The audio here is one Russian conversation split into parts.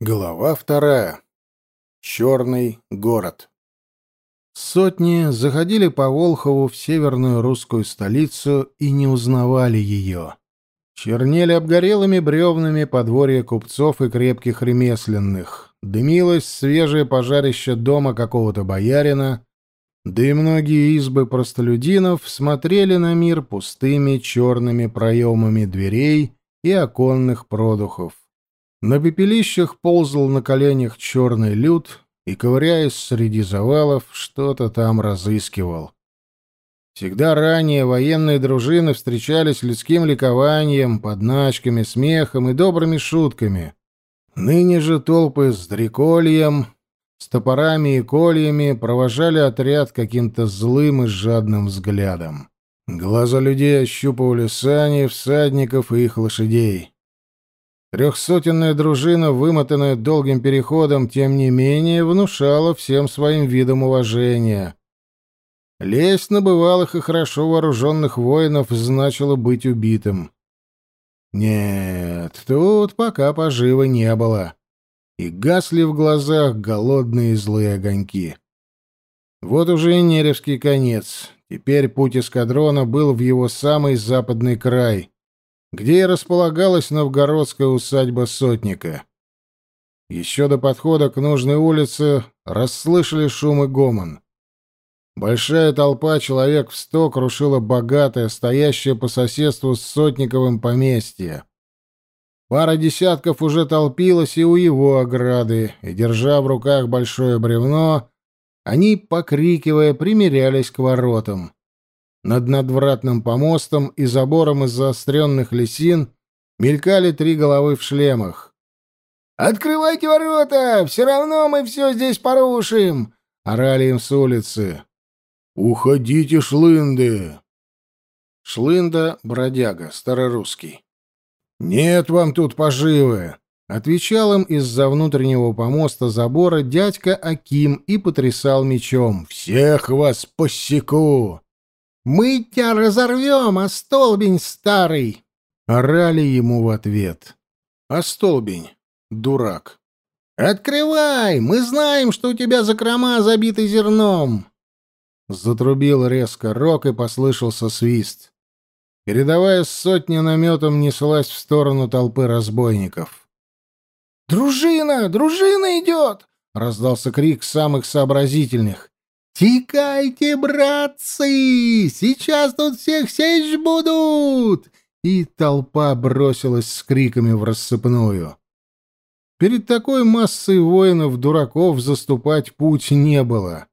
Глава вторая. Черный город. Сотни заходили по Волхову в северную русскую столицу и не узнавали ее. Чернели обгорелыми бревнами подворья купцов и крепких ремесленных. Дымилось свежее пожарище дома какого-то боярина, да и многие избы простолюдинов смотрели на мир пустыми черными проемами дверей и оконных продухов. На пепелищах ползал на коленях черный люд и, ковыряясь среди завалов, что-то там разыскивал. Всегда ранее военные дружины встречались людским ликованием, подначками, смехом и добрыми шутками. Ныне же толпы с дрекольем, с топорами и кольями провожали отряд каким-то злым и жадным взглядом. Глаза людей ощупывали сани, всадников и их лошадей. Трехсотенная дружина, вымотанная долгим переходом, тем не менее внушала всем своим видом уважение. Лезть на бывалых и хорошо вооруженных воинов значило быть убитым. Нет, тут пока поживы не было. И гасли в глазах голодные злые огоньки. Вот уже и Неревский конец. Теперь путь эскадрона был в его самый западный край — где и располагалась новгородская усадьба сотника. Еще до подхода к нужной улице расслышали шум и гомон. Большая толпа человек в сто крушила богатое, стоящее по соседству с Сотниковым поместье. Пара десятков уже толпилась и у его ограды, и, держа в руках большое бревно, они, покрикивая, примерялись к воротам. Над надвратным помостом и забором из заостренных лисин мелькали три головы в шлемах. «Открывайте ворота! Все равно мы все здесь порушим!» — орали им с улицы. «Уходите, шлынды!» Шлында — бродяга, старорусский. «Нет вам тут поживы!» — отвечал им из-за внутреннего помоста забора дядька Аким и потрясал мечом. «Всех вас посеку!» «Мы тебя разорвем, а столбень старый!» Орали ему в ответ. А столбень, дурак. «Открывай! Мы знаем, что у тебя закрома забиты зерном!» Затрубил резко рог и послышался свист. Передовая сотня наметом неслась в сторону толпы разбойников. «Дружина! Дружина идет!» — раздался крик самых сообразительных. «Тикайте, братцы! Сейчас тут всех сечь будут!» И толпа бросилась с криками в рассыпную. Перед такой массой воинов-дураков заступать путь не было.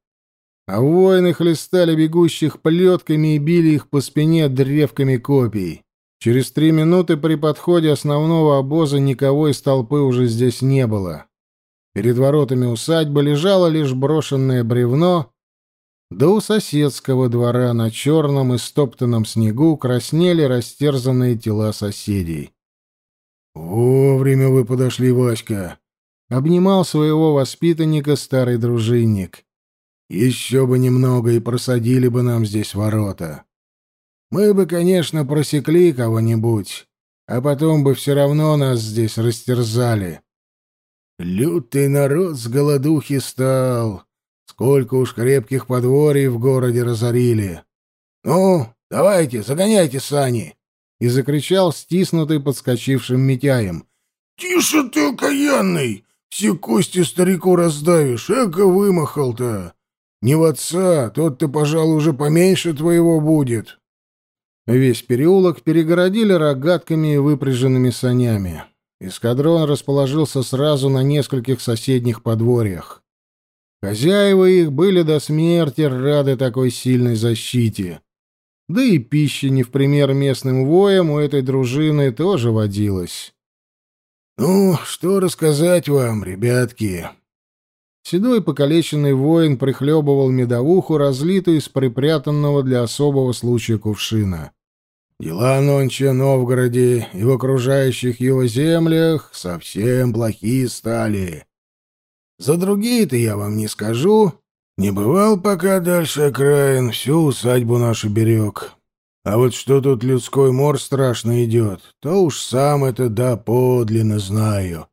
А воины хлестали бегущих плетками и били их по спине древками копий. Через три минуты при подходе основного обоза никого из толпы уже здесь не было. Перед воротами усадьбы лежало лишь брошенное бревно — да у соседского двора на черном и стоптанном снегу краснели растерзанные тела соседей. «Вовремя вы подошли, Васька!» — обнимал своего воспитанника старый дружинник. «Еще бы немного и просадили бы нам здесь ворота. Мы бы, конечно, просекли кого-нибудь, а потом бы все равно нас здесь растерзали. Лютый народ с голодухи стал, Сколько уж крепких подворий в городе разорили. Ну, давайте, загоняйте сани!» И закричал стиснутый подскочившим Митяем. «Тише ты, окаянный! Все кости старику раздавишь, эко вымахал-то! Не в отца, тот-то, пожалуй, уже поменьше твоего будет!» Весь переулок перегородили рогатками и выпряженными санями. Эскадрон расположился сразу на нескольких соседних подворьях. Хозяева их были до смерти рады такой сильной защите. Да и пища не в пример местным воям у этой дружины тоже водилась. «Ну, что рассказать вам, ребятки?» Седой покалеченный воин прихлебывал медовуху, разлитую из припрятанного для особого случая кувшина. «Дела нонче Новгороде и в окружающих его землях совсем плохие стали. За другие-то я вам не скажу. Не бывал пока дальше окраин, всю усадьбу нашу берег. А вот что тут людской мор страшно идет, то уж сам это да подлинно знаю.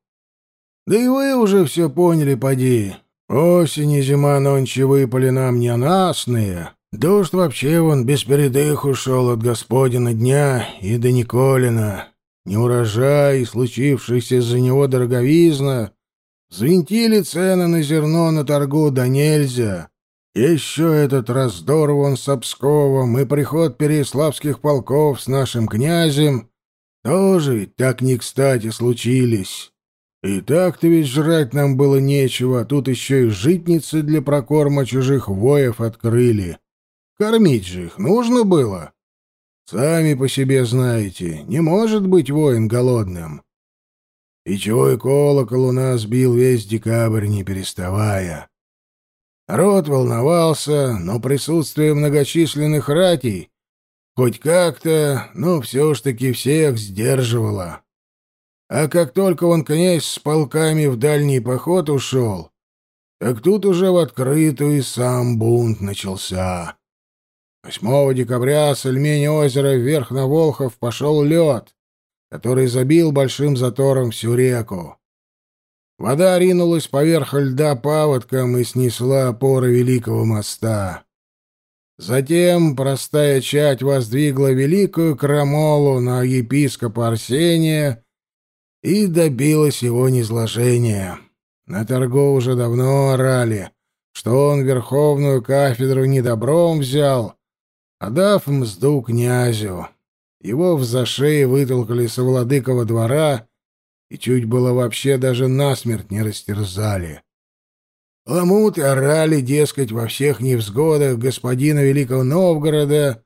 Да и вы уже все поняли, поди. Осень и зима нонче выпали нам ненастные. Дождь вообще вон без передыху шел от господина дня и до Николина. Неурожай и случившийся из-за него дороговизна взвинтили цены на зерно на торгу да нельзя. Еще этот раздор вон с Обсковом и приход переславских полков с нашим князем тоже ведь так не кстати случились. И так-то ведь жрать нам было нечего, а тут еще и житницы для прокорма чужих воев открыли. Кормить же их нужно было. Сами по себе знаете, не может быть воин голодным. И чего и колокол у нас бил весь декабрь, не переставая. Рот волновался, но присутствие многочисленных ратей хоть как-то, но все ж таки всех сдерживало. А как только он, князь, с полками в дальний поход ушел, так тут уже в открытую и сам бунт начался. 8 декабря с Эльмени озера вверх на Волхов пошел лед, который забил большим затором всю реку. Вода ринулась поверх льда паводком и снесла опоры Великого моста. Затем простая чать воздвигла великую крамолу на епископа Арсения и добилась его низложения. На торгу уже давно орали, что он верховную кафедру недобром взял, отдав мзду князю. Его в зашее вытолкали со владыкова двора и чуть было вообще даже насмерть не растерзали. Ламуты орали, дескать, во всех невзгодах господина Великого Новгорода.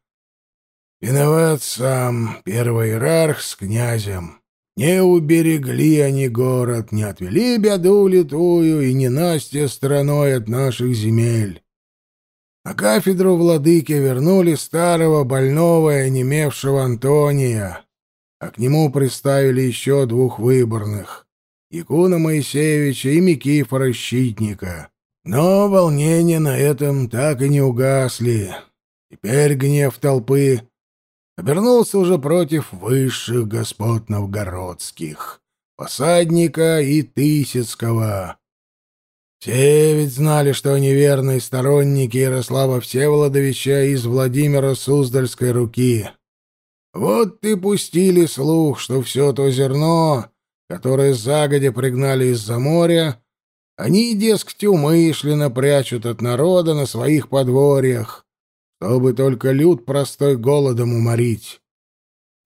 Виноват сам первый иерарх с князем. Не уберегли они город, не отвели беду литую и не Настя страной от наших земель. На кафедру владыки вернули старого, больного и онемевшего Антония, а к нему приставили еще двух выборных — Якуна Моисеевича и Микифора Щитника. Но волнения на этом так и не угасли. Теперь гнев толпы обернулся уже против высших господ новгородских, посадника и Тысяцкого. Все ведь знали, что они верные сторонники Ярослава Всеволодовича из Владимира Суздальской руки. Вот и пустили слух, что все то зерно, которое загодя пригнали из-за моря, они, дескать, умышленно прячут от народа на своих подворьях, чтобы только люд простой голодом уморить.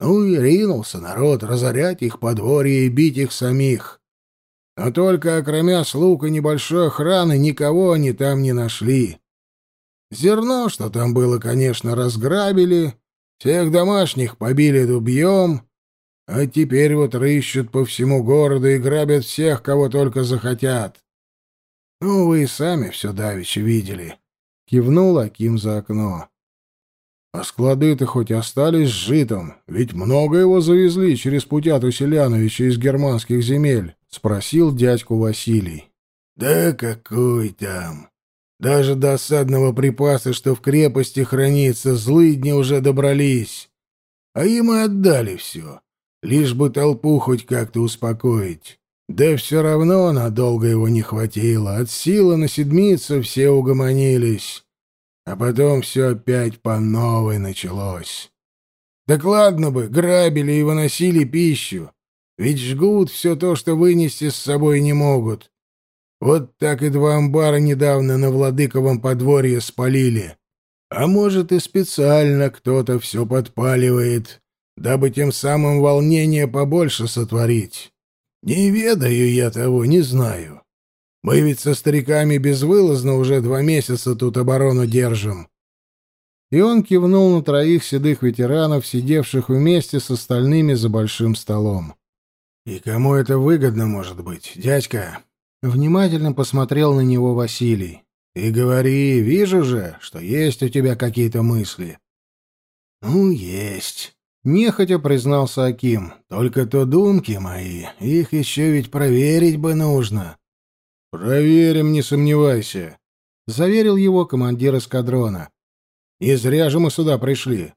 Ну и ринулся народ разорять их подворья и бить их самих. Но только окромя слуг и небольшой охраны никого они там не нашли. Зерно, что там было, конечно, разграбили, всех домашних побили дубьем, а теперь вот рыщут по всему городу и грабят всех, кого только захотят. Ну, вы и сами все давеча видели. Кивнул Аким за окно. А склады-то хоть остались с житом, ведь много его завезли через Путяту Селяновича из германских земель, — спросил дядьку Василий. — Да какой там! Даже досадного припаса, что в крепости хранится, злые дни уже добрались. А им и отдали все, лишь бы толпу хоть как-то успокоить. Да все равно надолго его не хватило. От силы на седмицу все угомонились. А потом все опять по новой началось. Так ладно бы, грабили и выносили пищу. Ведь жгут все то, что вынести с собой не могут. Вот так и два амбара недавно на Владыковом подворье спалили. А может, и специально кто-то все подпаливает, дабы тем самым волнение побольше сотворить. Не ведаю я того, не знаю. Мы ведь со стариками безвылазно уже два месяца тут оборону держим. И он кивнул на троих седых ветеранов, сидевших вместе с остальными за большим столом. «И кому это выгодно, может быть, дядька?» Внимательно посмотрел на него Василий. «И говори, вижу же, что есть у тебя какие-то мысли». «Ну, есть. Нехотя признался Аким. «Только то думки мои, их еще ведь проверить бы нужно». «Проверим, не сомневайся», — заверил его командир эскадрона. «Не зря же мы сюда пришли».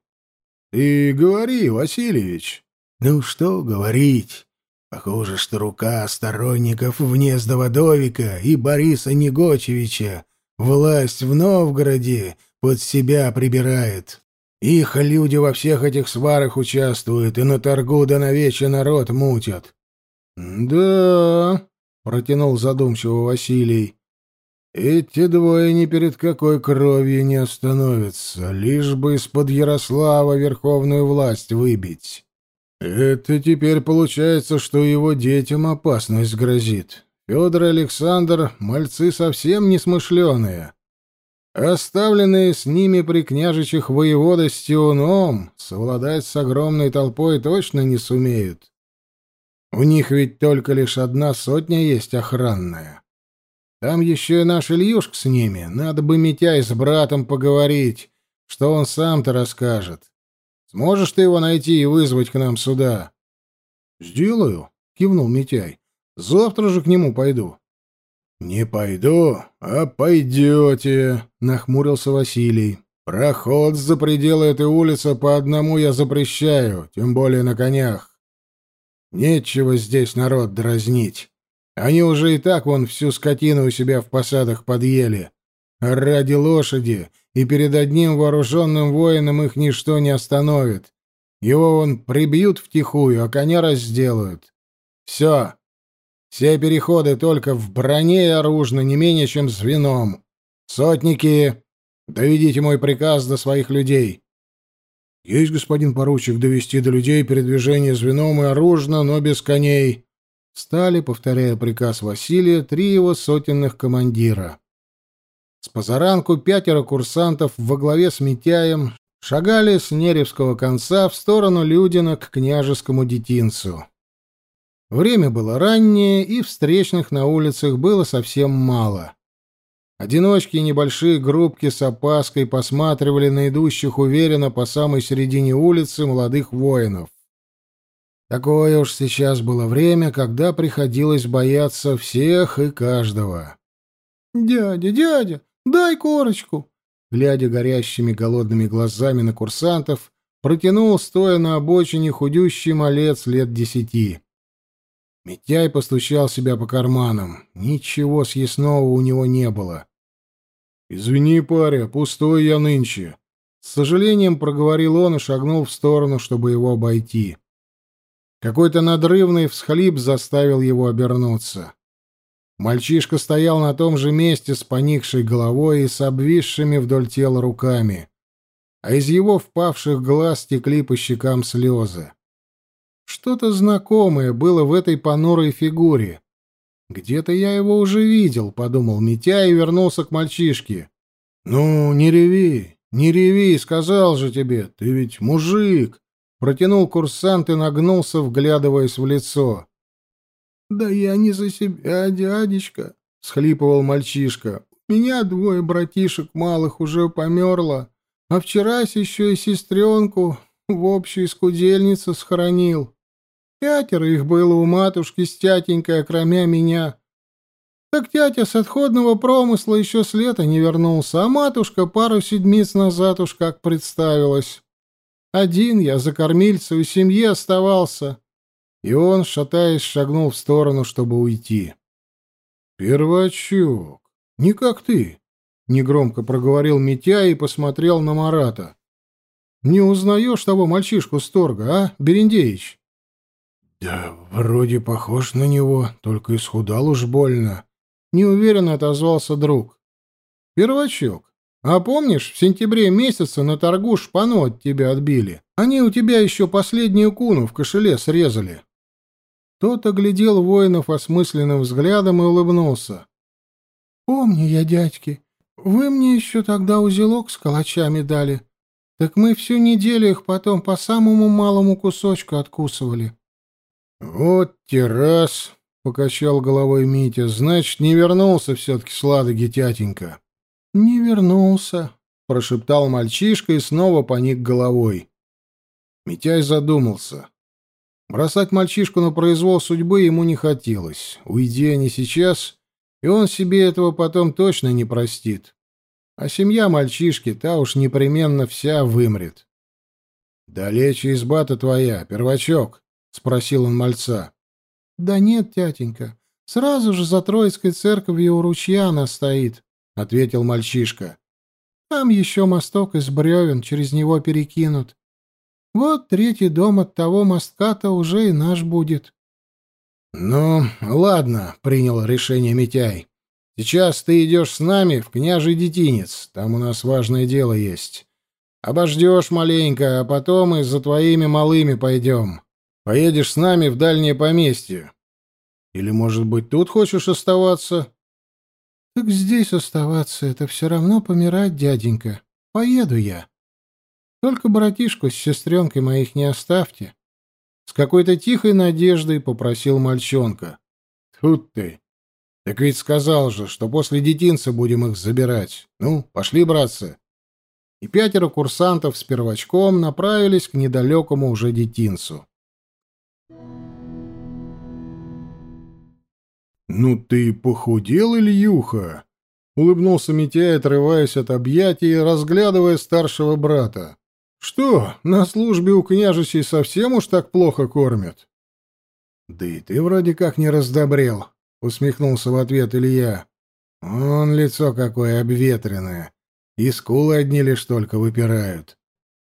«Ты говори, Васильевич». «Ну что говорить? Похоже, что рука сторонников Внездова Довика и Бориса Негочевича власть в Новгороде под себя прибирает. Их люди во всех этих сварах участвуют и на торгу да на вече народ мутят. — Да, — протянул задумчиво Василий, — эти двое ни перед какой кровью не остановятся, лишь бы из-под Ярослава верховную власть выбить. Это теперь получается, что его детям опасность грозит. Федор и Александр — мальцы совсем несмышленые. Оставленные с ними при княжичах воевода с совладать с огромной толпой точно не сумеют. У них ведь только лишь одна сотня есть охранная. Там еще и наш Ильюшка с ними. Надо бы Митяй с братом поговорить, что он сам-то расскажет. Сможешь ты его найти и вызвать к нам сюда? — Сделаю, — кивнул Митяй. — Завтра же к нему пойду. «Не пойду, а пойдете», — нахмурился Василий. «Проход за пределы этой улицы по одному я запрещаю, тем более на конях. Нечего здесь народ дразнить. Они уже и так вон всю скотину у себя в посадах подъели. Ради лошади и перед одним вооруженным воином их ничто не остановит. Его вон прибьют втихую, а коня разделают. Все, все переходы только в броне и оружно, не менее чем звеном. Сотники, доведите мой приказ до своих людей. Есть, господин поручик, довести до людей передвижение звеном и оружно, но без коней. Стали, повторяя приказ Василия, три его сотенных командира. С позаранку пятеро курсантов во главе с Митяем шагали с Неревского конца в сторону Людина к княжескому детинцу. Время было раннее, и встречных на улицах было совсем мало. Одиночки и небольшие группки с опаской посматривали на идущих уверенно по самой середине улицы молодых воинов. Такое уж сейчас было время, когда приходилось бояться всех и каждого. «Дядя, дядя, дай корочку!» Глядя горящими голодными глазами на курсантов, протянул, стоя на обочине, худющий малец лет десяти. Митяй постучал себя по карманам. Ничего съестного у него не было. «Извини, паря, пустой я нынче». С сожалением проговорил он и шагнул в сторону, чтобы его обойти. Какой-то надрывный всхлип заставил его обернуться. Мальчишка стоял на том же месте с поникшей головой и с обвисшими вдоль тела руками, а из его впавших глаз текли по щекам слезы. Что-то знакомое было в этой понурой фигуре. «Где-то я его уже видел», — подумал Митя и вернулся к мальчишке. «Ну, не реви, не реви, сказал же тебе, ты ведь мужик!» Протянул курсант и нагнулся, вглядываясь в лицо. «Да я не за себя, дядечка», — схлипывал мальчишка. «У меня двое братишек малых уже померло, а вчерась еще и сестренку в общей скудельнице схоронил. Пятеро их было у матушки с тятенькой, окромя меня. Так тятя с отходного промысла еще с лета не вернулся, а матушка пару седмиц назад уж как представилась. Один я за кормильца у семьи оставался. И он, шатаясь, шагнул в сторону, чтобы уйти. «Первачок, не как ты», — негромко проговорил Митя и посмотрел на Марата. «Не узнаешь того мальчишку с торга, а, Берендеич?» «Да вроде похож на него, только исхудал уж больно», — неуверенно отозвался друг. «Первачок, а помнишь, в сентябре месяце на торгу шпану от тебя отбили? Они у тебя еще последнюю куну в кошеле срезали». Тот оглядел воинов осмысленным взглядом и улыбнулся. «Помню я, дядьки, вы мне еще тогда узелок с калачами дали. Так мы всю неделю их потом по самому малому кусочку откусывали. «Вот террас», — покачал головой Митя, — «значит, не вернулся все-таки с Ладоги тятенька». «Не вернулся», — прошептал мальчишка и снова поник головой. Митяй задумался. Бросать мальчишку на произвол судьбы ему не хотелось. Уйди они сейчас, и он себе этого потом точно не простит. А семья мальчишки, та уж непременно вся вымрет. «Далече изба-то твоя, первачок», — спросил он мальца. Да нет, тятенька, сразу же за Троицкой церковью у ручья она стоит, — ответил мальчишка. Там еще мосток из бревен, через него перекинут. Вот третий дом от того мостка-то уже и наш будет. — Ну, ладно, — принял решение Митяй. — Сейчас ты идешь с нами в княжий детинец, там у нас важное дело есть. Обождешь маленько, а потом и за твоими малыми пойдем. Поедешь с нами в дальнее поместье. Или, может быть, тут хочешь оставаться? — Так здесь оставаться — это все равно помирать, дяденька. Поеду я. Только братишку с сестренкой моих не оставьте. С какой-то тихой надеждой попросил мальчонка. Тут ты. Так ведь сказал же, что после детинца будем их забирать. Ну, пошли, братцы. И пятеро курсантов с первочком направились к недалекому уже детинцу. «Ну ты похудел, Ильюха?» — улыбнулся Митяй, отрываясь от объятий и разглядывая старшего брата. Что, на службе у княжичей совсем уж так плохо кормят? Да и ты вроде как не раздобрел, усмехнулся в ответ Илья. Он лицо какое обветренное, и скулы одни лишь только выпирают.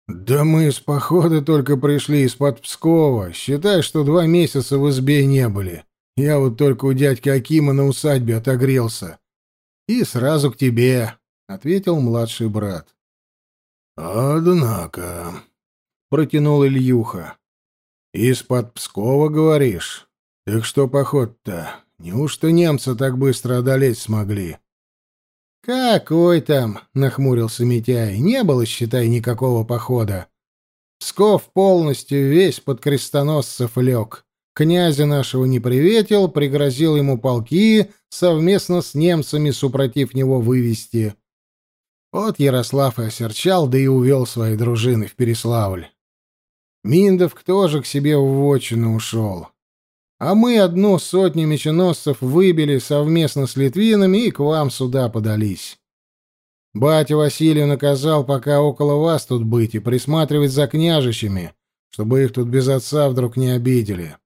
Да мы с похода только пришли из-под Пскова. Считай, что два месяца в избе не были. Я вот только у дядьки Акима на усадьбе отогрелся. И сразу к тебе, ответил младший брат. «Однако...» — протянул Ильюха. «Из-под Пскова, говоришь? Так что поход-то? Неужто немцы так быстро одолеть смогли?» «Какой там?» — нахмурился Митяй. «Не было, считай, никакого похода. Псков полностью весь под крестоносцев лег. Князя нашего не приветил, пригрозил ему полки совместно с немцами, супротив него вывести. Вот Ярослав и осерчал, да и увел свои дружины в Переславль. Миндовк тоже к себе в вотчину ушел. А мы одну сотню меченосцев выбили совместно с литвинами и к вам сюда подались. Батя Василий наказал пока около вас тут быть и присматривать за княжичами, чтобы их тут без отца вдруг не обидели.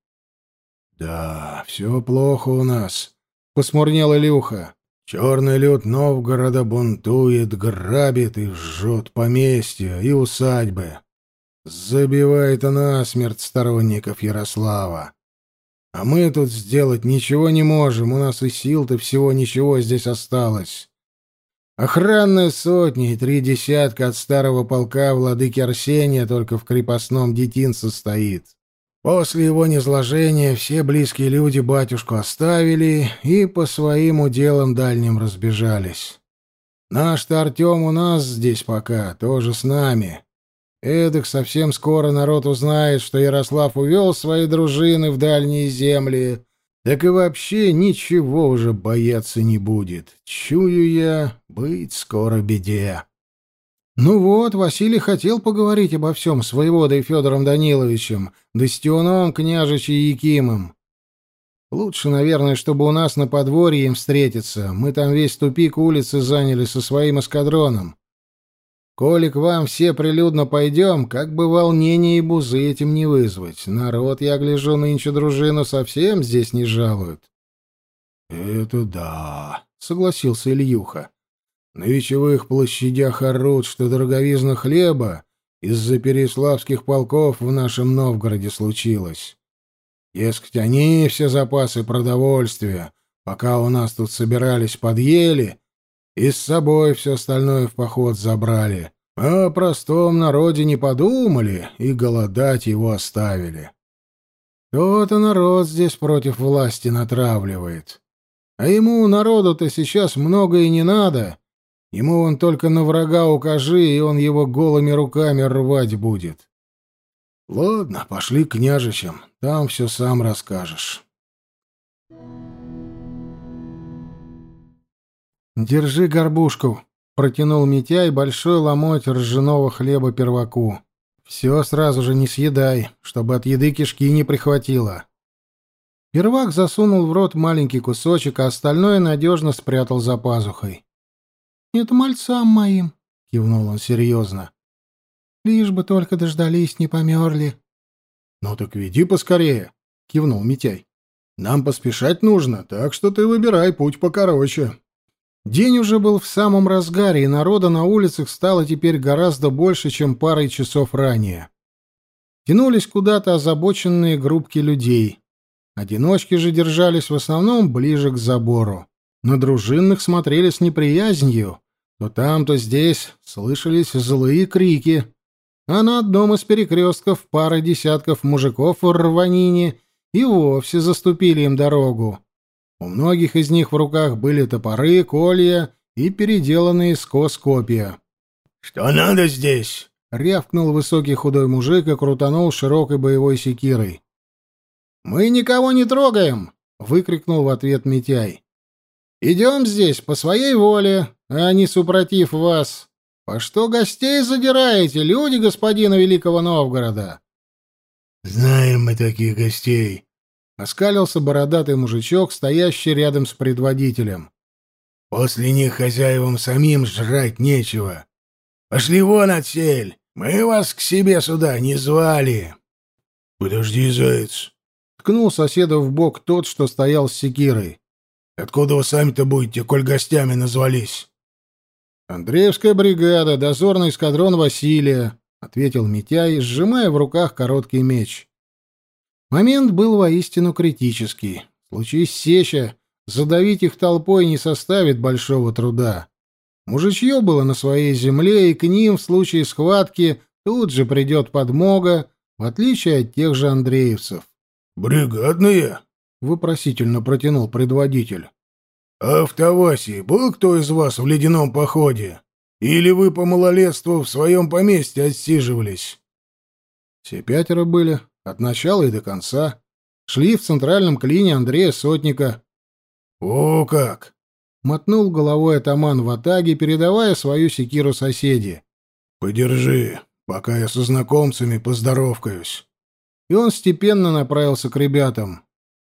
— Да, все плохо у нас, — посмурнел Илюха. Черный люд Новгорода бунтует, грабит и жжет поместья и усадьбы. Забивает насмерть сторонников Ярослава. А мы тут сделать ничего не можем, у нас и сил-то всего ничего здесь осталось. Охранная сотня и три десятка от старого полка владыки Арсения только в крепостном детинце стоит. После его низложения все близкие люди батюшку оставили и по своим уделам дальним разбежались. Наш-то Артем у нас здесь пока, тоже с нами. Эдак совсем скоро народ узнает, что Ярослав увел свои дружины в дальние земли, так и вообще ничего уже бояться не будет. Чую я, быть скоро беде. Ну вот, Василий хотел поговорить обо всем с воеводой Федором Даниловичем, да с Тионом, княжичем Якимом. Лучше, наверное, чтобы у нас на подворье им встретиться. Мы там весь тупик улицы заняли со своим эскадроном. Коли к вам все прилюдно пойдем, как бы волнение и бузы этим не вызвать. Народ, я гляжу, нынче дружину совсем здесь не жалуют. — Это да, — согласился Ильюха. На вечевых площадях орут, что дороговизна хлеба из-за переславских полков в нашем Новгороде случилось. Дескать, они все запасы продовольствия, пока у нас тут собирались, подъели, и с собой все остальное в поход забрали. О простом народе не подумали и голодать его оставили. То-то народ здесь против власти натравливает. А ему, народу-то, сейчас много и не надо, Ему он только на врага укажи, и он его голыми руками рвать будет. Ладно, пошли к княжичам, там все сам расскажешь. «Держи горбушку», — протянул Митяй большой ломоть ржаного хлеба перваку. «Все сразу же не съедай, чтобы от еды кишки не прихватило». Первак засунул в рот маленький кусочек, а остальное надежно спрятал за пазухой. «Это мальцам моим», — кивнул он серьезно. «Лишь бы только дождались, не померли». «Ну так веди поскорее», — кивнул Митяй. Нам поспешать нужно, так что ты выбирай путь покороче». День уже был в самом разгаре, и народа на улицах стало теперь гораздо больше, чем парой часов ранее. Тянулись куда-то озабоченные группки людей. Одиночки же держались в основном ближе к забору. На дружинных смотрели с неприязнью. То там, то здесь слышались злые крики. А на одном из перекрестков пара десятков мужиков в рванине и вовсе заступили им дорогу. У многих из них в руках были топоры, колья и переделанные скос копья. «Что надо здесь?» — рявкнул высокий худой мужик и крутанул широкой боевой секирой. «Мы никого не трогаем!» — выкрикнул в ответ Митяй. «Идем здесь по своей воле, а не супротив вас. По что гостей задираете, люди господина Великого Новгорода?» «Знаем мы таких гостей», — оскалился бородатый мужичок, стоящий рядом с предводителем. «После них хозяевам самим жрать нечего. Пошли вон отсель, мы вас к себе сюда не звали». «Подожди, заяц», Ткнул соседа в бок тот, что стоял с секирой. «Откуда вы сами-то будете, коль гостями назвались?» «Андреевская бригада, дозорный эскадрон Василия», — ответил Митяй, сжимая в руках короткий меч. Момент был воистину критический. Случись сеча, задавить их толпой не составит большого труда. Мужичье было на своей земле, и к ним в случае схватки тут же придет подмога, в отличие от тех же андреевцев. «Бригадные?» — вопросительно протянул предводитель. «А в Тавасии был кто из вас в ледяном походе? Или вы по малолетству в своем поместье отсиживались?» Все пятеро были, от начала и до конца. Шли в центральном клине Андрея Сотника. «О как!» — мотнул головой атаман в атаге, передавая свою секиру соседи. «Подержи, пока я со знакомцами поздоровкаюсь» и он степенно направился к ребятам.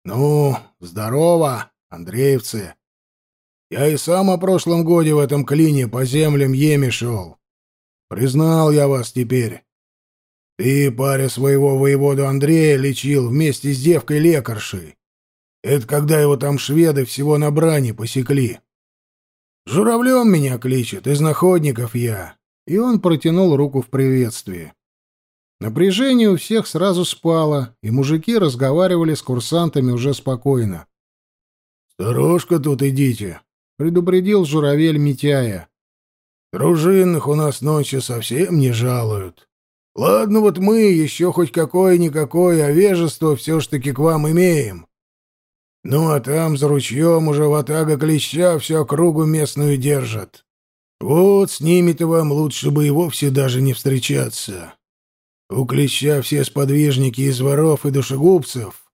«Ну, здорово, Андреевцы! Я и сам о прошлом годе в этом клине по землям Еми шел. Признал я вас теперь. Ты паря своего воеводу Андрея лечил вместе с девкой-лекаршей. Это когда его там шведы всего на брани посекли. Журавлем меня кличет, из находников я». И он протянул руку в приветствии. Напряжение у всех сразу спало, и мужики разговаривали с курсантами уже спокойно. «Сторожка тут идите», — предупредил журавель Митяя. «Дружинных у нас ночью совсем не жалуют. Ладно, вот мы еще хоть какое-никакое овежество все ж таки к вам имеем. Ну, а там за ручьем уже ватага клеща всю округу местную держат. Вот с ними-то вам лучше бы и вовсе даже не встречаться». У клеща все сподвижники из воров и душегубцев.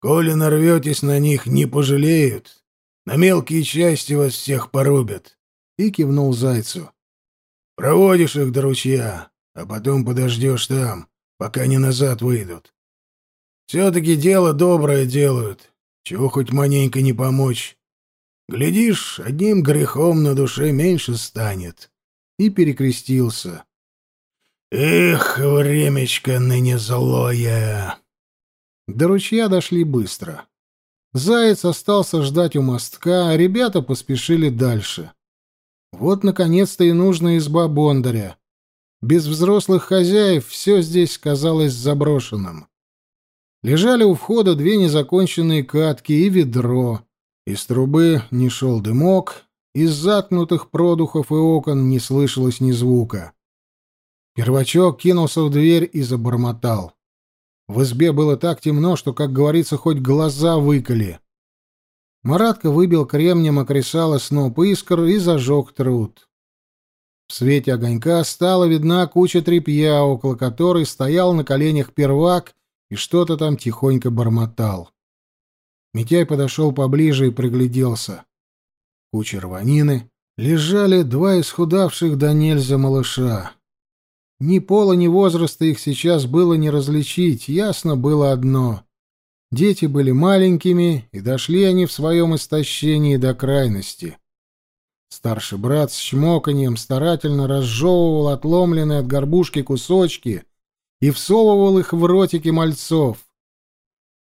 Коли нарветесь на них, не пожалеют. На мелкие части вас всех порубят. И кивнул зайцу. Проводишь их до ручья, а потом подождешь там, пока они назад выйдут. Все-таки дело доброе делают. Чего хоть маленько не помочь. Глядишь, одним грехом на душе меньше станет. И перекрестился. Эх, времечко ныне злое. До ручья дошли быстро. Заяц остался ждать у мостка, а ребята поспешили дальше. Вот, наконец-то, и нужная изба Бондаря. Без взрослых хозяев все здесь казалось заброшенным. Лежали у входа две незаконченные катки и ведро. Из трубы не шел дымок, из заткнутых продухов и окон не слышалось ни звука. Первачок кинулся в дверь и забормотал. В избе было так темно, что, как говорится, хоть глаза выколи. Маратка выбил кремнем окресало сноп искр и зажег труд. В свете огонька стала видна куча тряпья, около которой стоял на коленях первак и что-то там тихонько бормотал. Митяй подошел поближе и пригляделся. Куча рванины лежали два исхудавших до нельзя малыша. Ни пола, ни возраста их сейчас было не различить, ясно было одно. Дети были маленькими, и дошли они в своем истощении до крайности. Старший брат с чмоканьем старательно разжевывал отломленные от горбушки кусочки и всовывал их в ротики мальцов.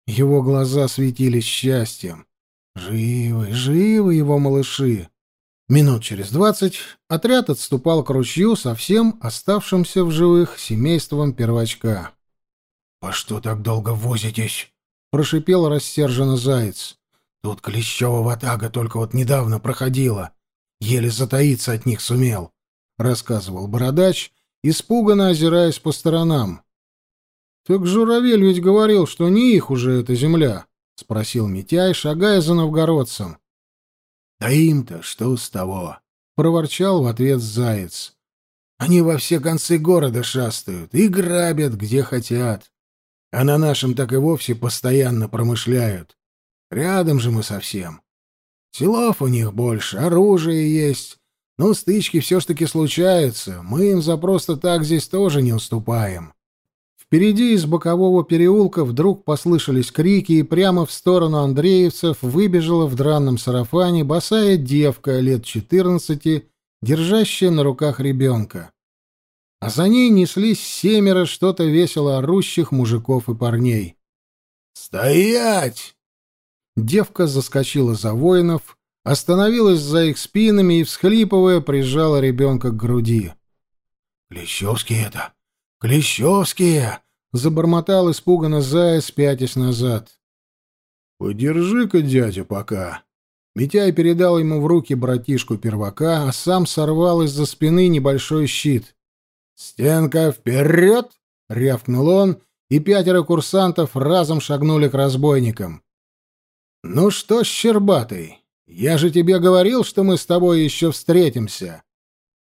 Его глаза светились счастьем. Живы, живы его малыши. Минут через двадцать отряд отступал к ручью со всем оставшимся в живых семейством первачка. — По что так долго возитесь? — прошипел рассерженно заяц. — Тут Клещева ватага только вот недавно проходила. Еле затаиться от них сумел, — рассказывал бородач, испуганно озираясь по сторонам. — Так Журавель ведь говорил, что не их уже эта земля, — спросил Митяй, шагая за новгородцем. Да им-то что с того? проворчал в ответ заяц. Они во все концы города шастают и грабят, где хотят. А на нашем так и вовсе постоянно промышляют. Рядом же мы совсем. Силов у них больше, оружие есть. Но стычки все ж таки случаются. Мы им за просто так здесь тоже не уступаем. Впереди из бокового переулка вдруг послышались крики, и прямо в сторону Андреевцев выбежала в дранном сарафане босая девка лет четырнадцати, держащая на руках ребенка. А за ней неслись семеро что-то весело орущих мужиков и парней. «Стоять!» Девка заскочила за воинов, остановилась за их спинами и, всхлипывая, прижала ребенка к груди. «Клещевский это! «Клещевские!» — забормотал испуганно заяц, пятясь назад. «Подержи-ка, дядя, пока». Митяй передал ему в руки братишку первака, а сам сорвал из-за спины небольшой щит. «Стенка вперед!» — рявкнул он, и пятеро курсантов разом шагнули к разбойникам. «Ну что, Щербатый, я же тебе говорил, что мы с тобой еще встретимся.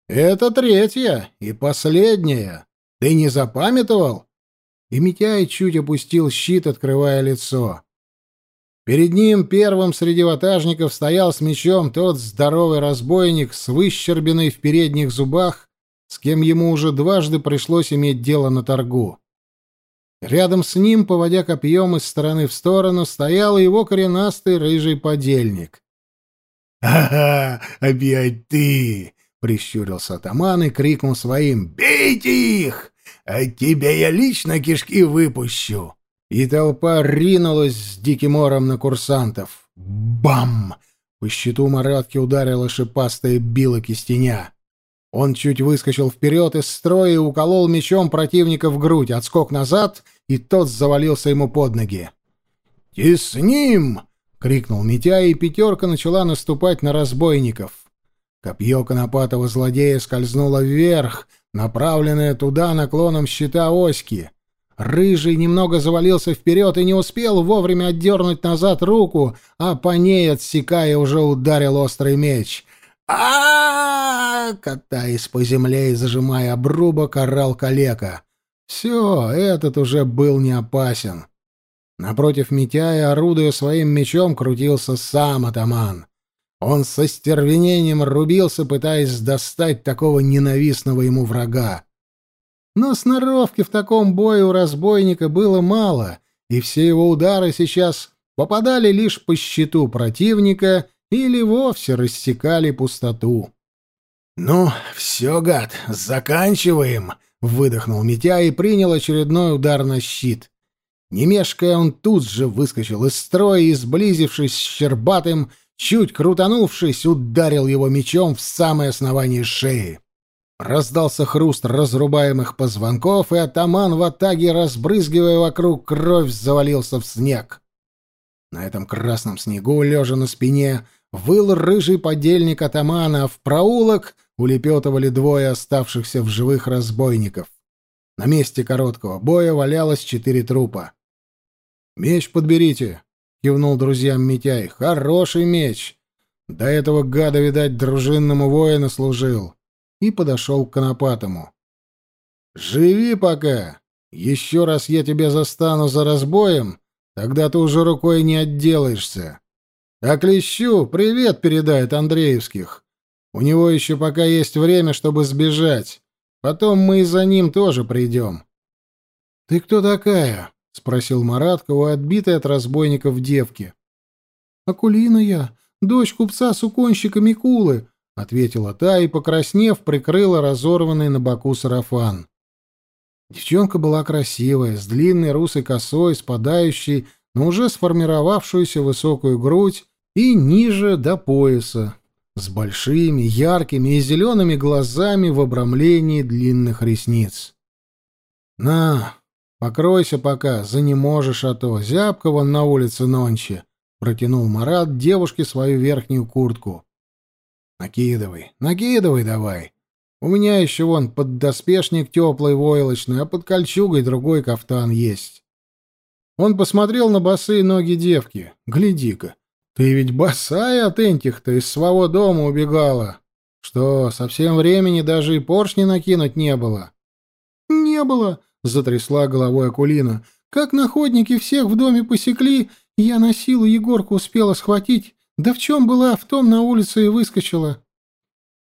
Это третья и последняя. Ты не запамятовал?» И Митяй чуть опустил щит, открывая лицо. Перед ним первым среди ватажников стоял с мечом тот здоровый разбойник с выщербиной в передних зубах, с кем ему уже дважды пришлось иметь дело на торгу. Рядом с ним, поводя копьем из стороны в сторону, стоял его коренастый рыжий подельник. «Ага, опять ты! — прищурился атаман и крикнул своим «Бейте их! От тебя я лично кишки выпущу!» И толпа ринулась с диким ором на курсантов. Бам! По щиту Маратки ударила шипастая била кистеня. Он чуть выскочил вперед из строя и уколол мечом противника в грудь. Отскок назад, и тот завалился ему под ноги. «Тесним!» — крикнул Митя, и пятерка начала наступать на разбойников. Копье конопатого злодея скользнуло вверх, направленное туда наклоном щита оськи. Рыжий немного завалился вперед и не успел вовремя отдернуть назад руку, а по ней, отсекая, уже ударил острый меч. а, Катаясь по земле и зажимая обрубок, орал калека. Все, этот уже был не опасен. Напротив Митяя, орудуя своим мечом, крутился сам атаман. Он со стервенением рубился, пытаясь достать такого ненавистного ему врага. Но сноровки в таком бое у разбойника было мало, и все его удары сейчас попадали лишь по щиту противника или вовсе рассекали пустоту. «Ну, все, гад, заканчиваем!» — выдохнул Митя и принял очередной удар на щит. Не мешкая, он тут же выскочил из строя и, сблизившись с Щербатым, чуть крутанувшись, ударил его мечом в самое основание шеи. Раздался хруст разрубаемых позвонков, и атаман в атаге, разбрызгивая вокруг кровь, завалился в снег. На этом красном снегу, лежа на спине, выл рыжий подельник атамана, а в проулок улепетывали двое оставшихся в живых разбойников. На месте короткого боя валялось четыре трупа. «Меч подберите!» — кивнул друзьям Митяй. «Хороший меч! До этого гада, видать, дружинному воину служил!» И подошел к Конопатому. «Живи пока! Еще раз я тебя застану за разбоем, тогда ты уже рукой не отделаешься. А Клещу привет передает Андреевских. У него еще пока есть время, чтобы сбежать. Потом мы и за ним тоже придем». «Ты кто такая?» — спросил Маратка у отбитой от разбойников девки. «Акулина я, дочь купца-суконщика Микулы», — ответила та и, покраснев, прикрыла разорванный на боку сарафан. Девчонка была красивая, с длинной русой косой, спадающей на уже сформировавшуюся высокую грудь и ниже до пояса, с большими, яркими и зелеными глазами в обрамлении длинных ресниц. «На, покройся пока, за не можешь, а то зябко вон на улице нонче», — протянул Марат девушке свою верхнюю куртку. «Накидывай, накидывай давай. У меня еще вон поддоспешник теплый войлочный, а под кольчугой другой кафтан есть». Он посмотрел на босые ноги девки. «Гляди-ка, ты ведь босая от этих-то из своего дома убегала. Что, совсем времени даже и поршни накинуть не было?» «Не было», — затрясла головой Акулина. «Как находники всех в доме посекли, я на силу Егорку успела схватить. Да в чем была, в том на улице и выскочила».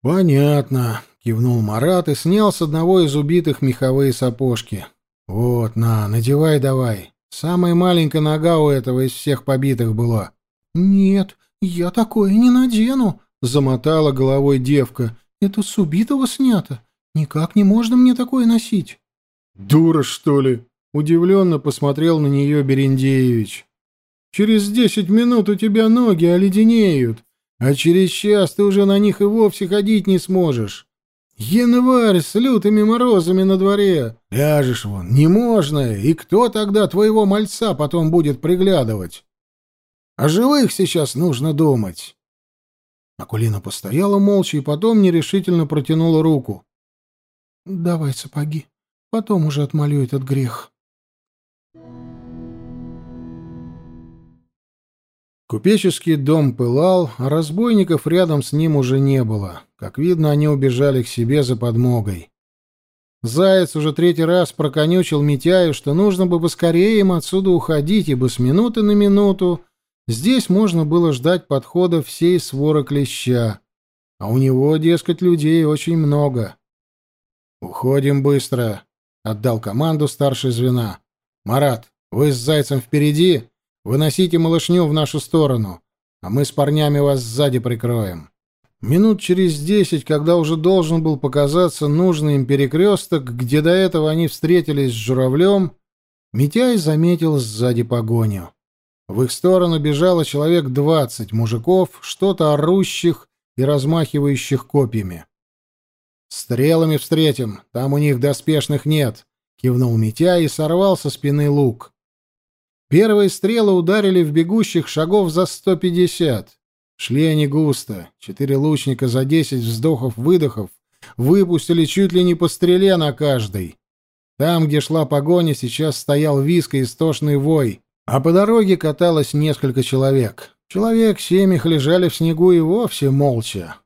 «Понятно», — кивнул Марат и снял с одного из убитых меховые сапожки. «Вот, на, надевай давай. Самая маленькая нога у этого из всех побитых была». «Нет, я такое не надену», — замотала головой девка. «Это с убитого снято. Никак не можно мне такое носить». «Дура, что ли?» — удивленно посмотрел на нее Берендеевич. «Через десять минут у тебя ноги оледенеют, а через час ты уже на них и вовсе ходить не сможешь. Январь с лютыми морозами на дворе. Ляжешь вон, не можно, и кто тогда твоего мальца потом будет приглядывать? О живых сейчас нужно думать». Акулина постояла молча и потом нерешительно протянула руку. «Давай сапоги», Потом уже отмолю этот грех. Купеческий дом пылал, а разбойников рядом с ним уже не было. Как видно, они убежали к себе за подмогой. Заяц уже третий раз проконючил Митяю, что нужно бы поскорее им отсюда уходить, ибо с минуты на минуту здесь можно было ждать подхода всей своры клеща. А у него, дескать, людей очень много. «Уходим быстро», Отдал команду старший звена. «Марат, вы с Зайцем впереди, выносите малышню в нашу сторону, а мы с парнями вас сзади прикроем». Минут через десять, когда уже должен был показаться нужный им перекресток, где до этого они встретились с журавлем, Митяй заметил сзади погоню. В их сторону бежало человек двадцать мужиков, что-то орущих и размахивающих копьями. «Стрелами встретим, там у них доспешных нет», — кивнул Митя и сорвал со спины лук. Первые стрелы ударили в бегущих шагов за сто пятьдесят. Шли они густо. Четыре лучника за десять вздохов-выдохов выпустили чуть ли не по стреле на каждой. Там, где шла погоня, сейчас стоял виск и истошный вой, а по дороге каталось несколько человек. Человек семь их лежали в снегу и вовсе молча.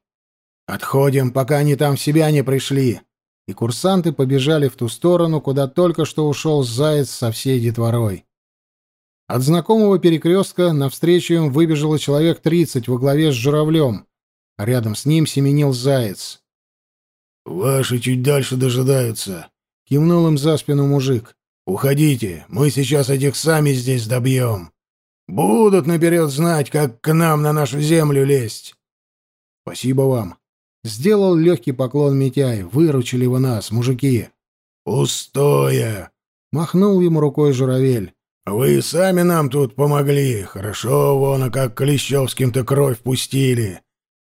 «Отходим, пока они там в себя не пришли!» И курсанты побежали в ту сторону, куда только что ушел заяц со всей детворой. От знакомого перекрестка навстречу им выбежало человек тридцать во главе с журавлем, а рядом с ним семенил заяц. «Ваши чуть дальше дожидаются», — кивнул им за спину мужик. «Уходите, мы сейчас этих сами здесь добьем. Будут наперед знать, как к нам на нашу землю лезть». «Спасибо вам», Сделал легкий поклон Митяй. «Выручили вы нас, мужики!» «Пустое!» — махнул ему рукой журавель. «Вы сами нам тут помогли. Хорошо, вон, а как Клещевским-то кровь пустили.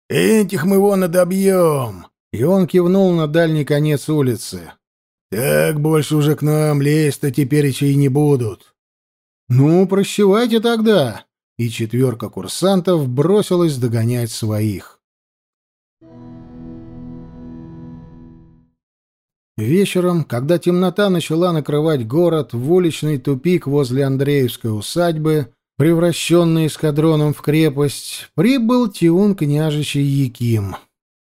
Этих мы вон и добьем!» И он кивнул на дальний конец улицы. «Так больше уже к нам лезть-то теперь и не будут». «Ну, прощевайте тогда!» И четверка курсантов бросилась догонять своих. Вечером, когда темнота начала накрывать город, в уличный тупик возле Андреевской усадьбы, превращенный эскадроном в крепость, прибыл Тиун княжичий Яким.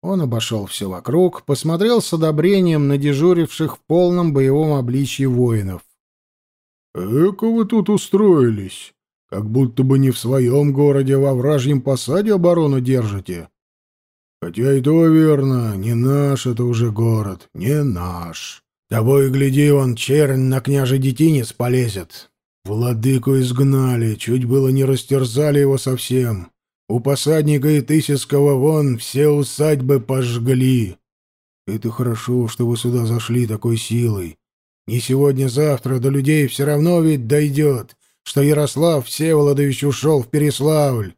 Он обошел все вокруг, посмотрел с одобрением на дежуривших в полном боевом обличье воинов. «Эко вы тут устроились, как будто бы не в своем городе, а во вражьем посаде оборону держите. Хотя и то верно, не наш это уже город, не наш. Того и гляди, он чернь на княжий детинец полезет. Владыку изгнали, чуть было не растерзали его совсем. У посадника и Тысяцкого вон все усадьбы пожгли. Это хорошо, что вы сюда зашли такой силой. Не сегодня-завтра до людей все равно ведь дойдет, что Ярослав Всеволодович ушел в Переславль.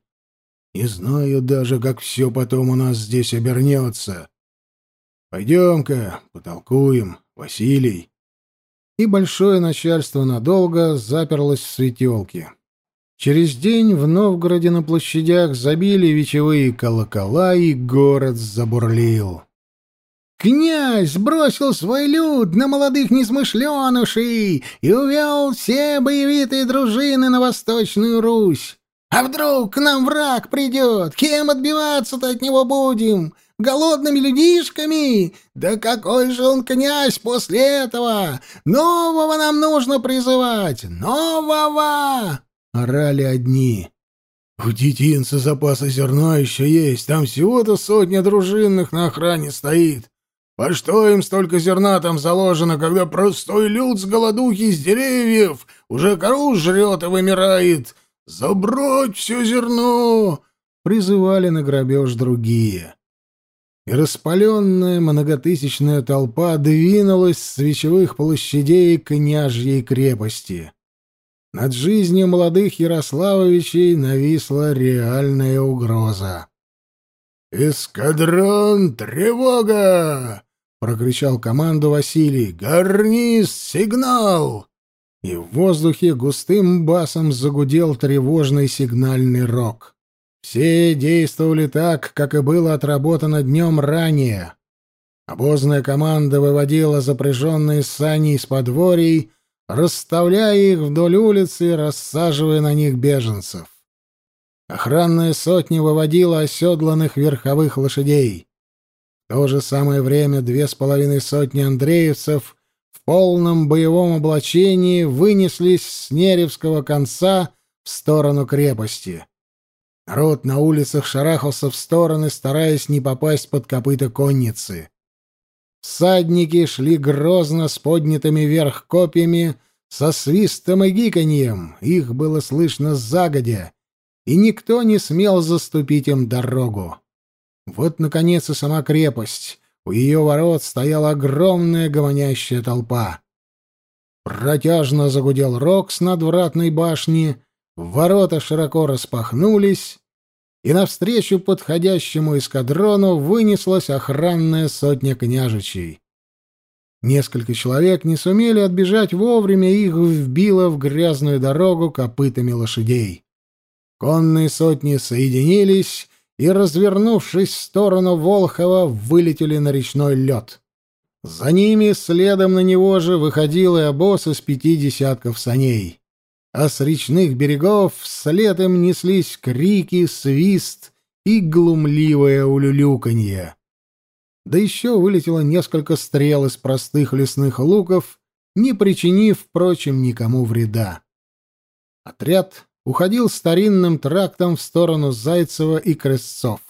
Не знаю даже, как все потом у нас здесь обернется. Пойдем-ка, потолкуем, Василий. И большое начальство надолго заперлось в светелке. Через день в Новгороде на площадях забили вечевые колокола, и город забурлил. Князь бросил свой люд на молодых несмышленышей и увел все боевитые дружины на Восточную Русь. А вдруг к нам враг придет? Кем отбиваться-то от него будем? Голодными людишками? Да какой же он князь после этого? Нового нам нужно призывать! Нового!» Орали одни. «У детинца запаса зерна еще есть. Там всего-то сотня дружинных на охране стоит. По что им столько зерна там заложено, когда простой люд с голодухи с деревьев уже кору жрет и вымирает? Забрать все зерно!» Призывали на грабеж другие. И распаленная многотысячная толпа двинулась с свечевых площадей княжьей крепости. Над жизнью молодых Ярославовичей нависла реальная угроза. «Эскадрон, тревога!» — прокричал команду Василий. «Гарниз, сигнал!» И в воздухе густым басом загудел тревожный сигнальный рог. Все действовали так, как и было отработано днем ранее. Обозная команда выводила запряженные сани из подворий, расставляя их вдоль улицы и рассаживая на них беженцев. Охранная сотня выводила оседланных верховых лошадей. В то же самое время две с половиной сотни андреевцев полном боевом облачении вынеслись с Неревского конца в сторону крепости. Народ на улицах шарахался в стороны, стараясь не попасть под копыта конницы. Всадники шли грозно с поднятыми вверх копьями, со свистом и гиканьем. Их было слышно загодя, и никто не смел заступить им дорогу. Вот, наконец, и сама крепость. У ее ворот стояла огромная гомонящая толпа. Протяжно загудел рог с надвратной башни, ворота широко распахнулись, и навстречу подходящему эскадрону вынеслась охранная сотня княжичей. Несколько человек не сумели отбежать вовремя, их вбило в грязную дорогу копытами лошадей. Конные сотни соединились и, развернувшись в сторону Волхова, вылетели на речной лед. За ними, следом на него же, выходил и обоз из пяти десятков саней а с речных берегов вслед им неслись крики, свист и глумливое улюлюканье. Да еще вылетело несколько стрел из простых лесных луков, не причинив, впрочем, никому вреда. Отряд уходил старинным трактом в сторону Зайцева и Крестцов.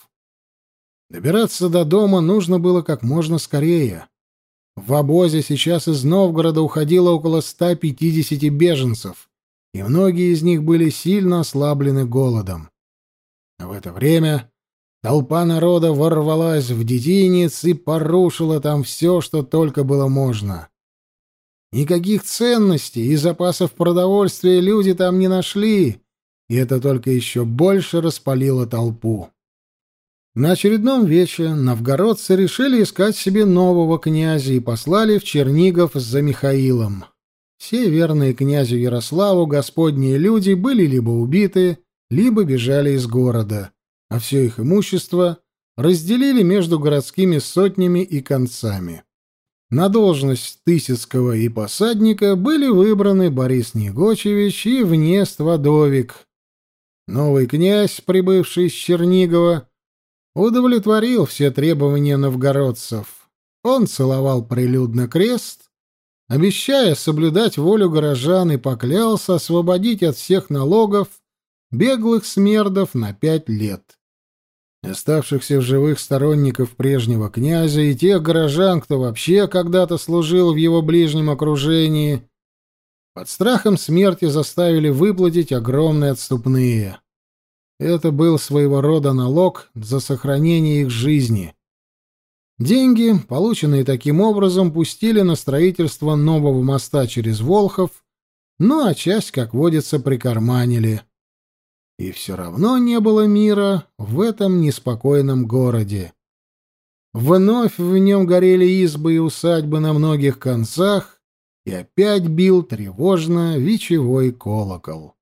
Добираться до дома нужно было как можно скорее. В обозе сейчас из Новгорода уходило около 150 беженцев, и многие из них были сильно ослаблены голодом. В это время толпа народа ворвалась в детинец и порушила там все, что только было можно. Никаких ценностей и запасов продовольствия люди там не нашли, и это только еще больше распалило толпу. На очередном вече новгородцы решили искать себе нового князя и послали в Чернигов за Михаилом. Все верные князю Ярославу господние люди были либо убиты, либо бежали из города, а все их имущество разделили между городскими сотнями и концами. На должность Тысяцкого и посадника были выбраны Борис Негочевич и Внест Водовик. Новый князь, прибывший из Чернигова, удовлетворил все требования новгородцев. Он целовал прилюдно крест, обещая соблюдать волю горожан, и поклялся освободить от всех налогов беглых смердов на пять лет. Оставшихся в живых сторонников прежнего князя и тех горожан, кто вообще когда-то служил в его ближнем окружении, под страхом смерти заставили выплатить огромные отступные. Это был своего рода налог за сохранение их жизни. Деньги, полученные таким образом, пустили на строительство нового моста через Волхов ну а часть, как водится, прикарманили. И все равно не было мира в этом неспокойном городе. Вновь в нем горели избы и усадьбы на многих концах, и опять бил тревожно вечевой колокол.